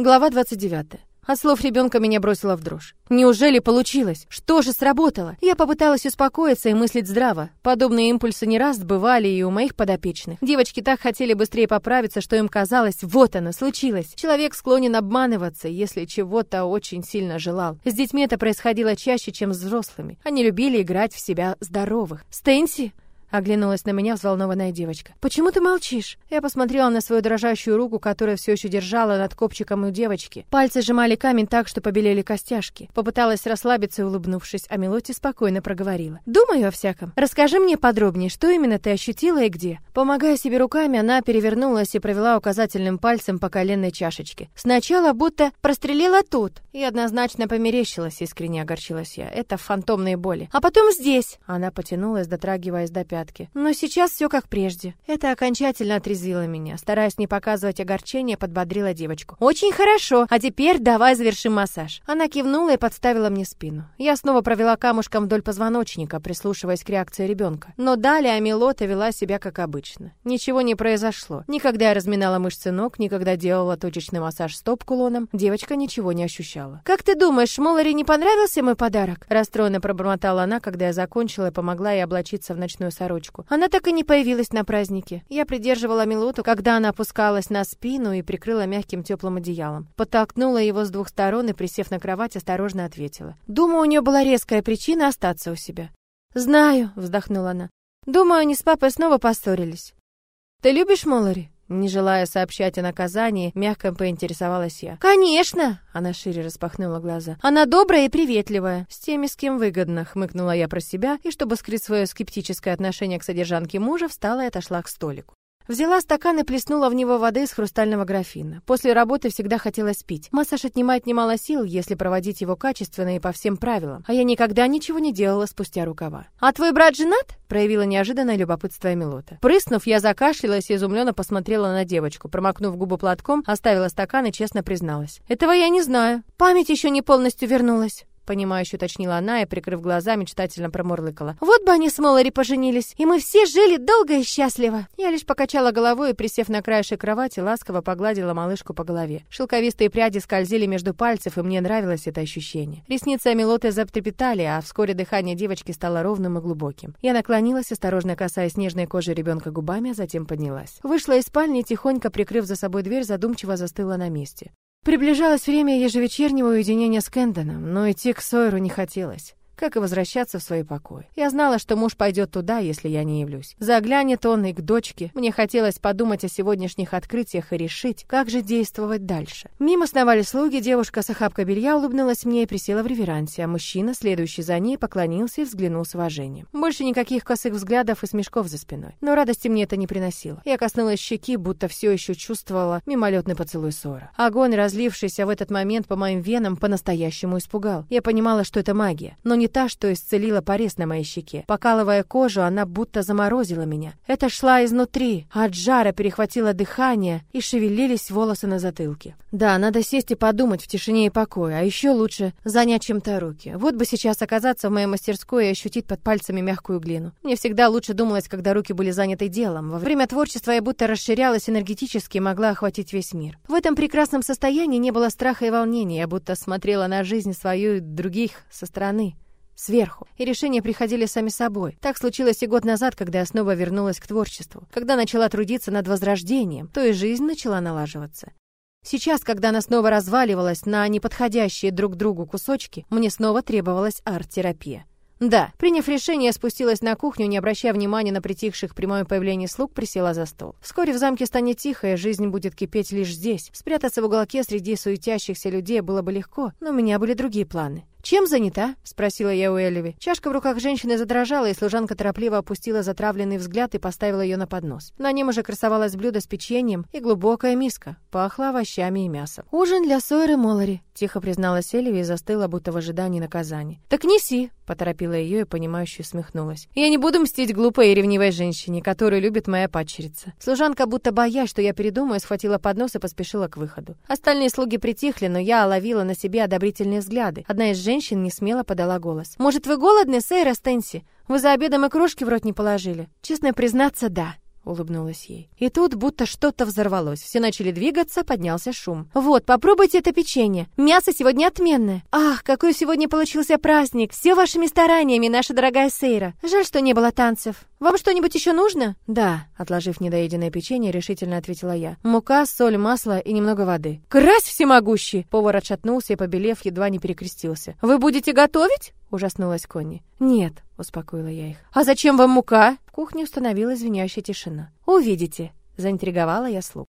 Глава 29. От слов ребенка меня бросило в дрожь. Неужели получилось? Что же сработало? Я попыталась успокоиться и мыслить здраво. Подобные импульсы не раз бывали и у моих подопечных. Девочки так хотели быстрее поправиться, что им казалось, вот оно, случилось. Человек склонен обманываться, если чего-то очень сильно желал. С детьми это происходило чаще, чем с взрослыми. Они любили играть в себя здоровых. «Стэнси!» Оглянулась на меня взволнованная девочка. «Почему ты молчишь?» Я посмотрела на свою дрожащую руку, которая все еще держала над копчиком у девочки. Пальцы сжимали камень так, что побелели костяшки. Попыталась расслабиться, улыбнувшись, а Мелоти спокойно проговорила. «Думаю о всяком. Расскажи мне подробнее, что именно ты ощутила и где?» Помогая себе руками, она перевернулась и провела указательным пальцем по коленной чашечке. Сначала будто прострелила тут. И однозначно померещилась, искренне огорчилась я. Это фантомные боли. А потом здесь. Она потянулась, дотрагиваясь до пят пятки. Но сейчас все как прежде. Это окончательно отрезвило меня. Стараясь не показывать огорчения, подбодрила девочку. «Очень хорошо, а теперь давай завершим массаж». Она кивнула и подставила мне спину. Я снова провела камушком вдоль позвоночника, прислушиваясь к реакции ребенка. Но далее Амилота вела себя как обычно. Ничего не произошло. Никогда я разминала мышцы ног, никогда делала точечный массаж стоп кулоном. Девочка ничего не ощущала. «Как ты думаешь, Молари не понравился мой подарок?» Расстроенно пробормотала она, когда я закончила и помогла ей облачиться в ночную сорочку сорочку. Она так и не появилась на празднике. Я придерживала Милоту, когда она опускалась на спину и прикрыла мягким теплым одеялом. Подтолкнула его с двух сторон и, присев на кровать, осторожно ответила. Думаю, у нее была резкая причина остаться у себя. «Знаю», — вздохнула она. «Думаю, они с папой снова поссорились». «Ты любишь Моллари?» Не желая сообщать о наказании, мягко поинтересовалась я. «Конечно!» — она шире распахнула глаза. «Она добрая и приветливая. С теми, с кем выгодно», — хмыкнула я про себя, и, чтобы скрыть свое скептическое отношение к содержанке мужа, встала и отошла к столику. Взяла стакан и плеснула в него воды из хрустального графина. После работы всегда хотелось пить. Массаж отнимает немало сил, если проводить его качественно и по всем правилам. А я никогда ничего не делала спустя рукава. «А твой брат женат?» — проявила неожиданное любопытство Эмилота. Прыснув, я закашлялась и изумленно посмотрела на девочку. Промокнув губы платком, оставила стакан и честно призналась. «Этого я не знаю. Память еще не полностью вернулась» понимающе уточнила она и, прикрыв глаза, мечтательно промурлыкала. «Вот бы они с Моллари поженились, и мы все жили долго и счастливо!» Я лишь покачала головой и, присев на краешек кровати, ласково погладила малышку по голове. Шелковистые пряди скользили между пальцев, и мне нравилось это ощущение. Ресницы Амилоты затрепетали, а вскоре дыхание девочки стало ровным и глубоким. Я наклонилась, осторожно касаясь нежной кожи ребенка губами, а затем поднялась. Вышла из спальни, тихонько прикрыв за собой дверь, задумчиво застыла на месте. Приближалось время ежевечернего уединения с Кэндоном, но идти к Сойеру не хотелось как и возвращаться в свой покой. Я знала, что муж пойдет туда, если я не явлюсь. Заглянет он и к дочке. Мне хотелось подумать о сегодняшних открытиях и решить, как же действовать дальше. Мимо сновали слуги, девушка с охапкой белья улыбнулась мне и присела в реверансе, а мужчина, следующий за ней, поклонился и взглянул с уважением. Больше никаких косых взглядов и смешков за спиной. Но радости мне это не приносило. Я коснулась щеки, будто все еще чувствовала мимолетный поцелуй ссора. Огонь, разлившийся в этот момент по моим венам, по-настоящему испугал. Я понимала, что это магия, но не та, что исцелила порез на моей щеке. Покалывая кожу, она будто заморозила меня. Это шла изнутри, от жара перехватило дыхание и шевелились волосы на затылке. Да, надо сесть и подумать в тишине и покое, а еще лучше занять чем-то руки. Вот бы сейчас оказаться в моей мастерской и ощутить под пальцами мягкую глину. Мне всегда лучше думалось, когда руки были заняты делом. Во время творчества я будто расширялась энергетически и могла охватить весь мир. В этом прекрасном состоянии не было страха и волнения, я будто смотрела на жизнь свою и других со стороны сверху. И решения приходили сами собой. Так случилось и год назад, когда я снова вернулась к творчеству. Когда начала трудиться над возрождением, то и жизнь начала налаживаться. Сейчас, когда она снова разваливалась на неподходящие друг другу кусочки, мне снова требовалась арт-терапия. Да, приняв решение, спустилась на кухню, не обращая внимания на притихших при моем появлении слуг, присела за стол. Вскоре в замке станет тихо, и жизнь будет кипеть лишь здесь. Спрятаться в уголке среди суетящихся людей было бы легко, но у меня были другие планы. «Чем занята?» — спросила я у Эльви. Чашка в руках женщины задрожала, и служанка торопливо опустила затравленный взгляд и поставила ее на поднос. На нем уже красовалось блюдо с печеньем и глубокая миска. Пахло овощами и мясом. «Ужин для Сойры Моллари», — тихо призналась Эльви и застыла, будто в ожидании наказания. «Так неси», — поторопила ее и, понимающе усмехнулась. «Я не буду мстить глупой и ревнивой женщине, которую любит моя падчерица». Служанка, будто боясь, что я передумаю, схватила поднос и поспешила к выходу. Остальные слуги притихли, но я ловила на себе одобрительные взгляды. Одна из женщин не смело подала голос. «Может, вы голодны, Сейра Стенси? Вы за обедом и крошки в рот не положили?» Честно признаться, да. Улыбнулась ей. И тут будто что-то взорвалось. Все начали двигаться, поднялся шум. Вот, попробуйте это печенье. Мясо сегодня отменное. Ах, какой сегодня получился праздник. Все вашими стараниями, наша дорогая Сейра. Жаль, что не было танцев. Вам что-нибудь еще нужно? Да, отложив недоеденное печенье, решительно ответила я. Мука, соль, масло и немного воды. Крась всемогущий! Повар отшатнулся и, побелев, едва не перекрестился. Вы будете готовить? Ужаснулась Конни. «Нет», — успокоила я их. «А зачем вам мука?» В кухне установилась звенящая тишина. «Увидите», — заинтриговала я слуг.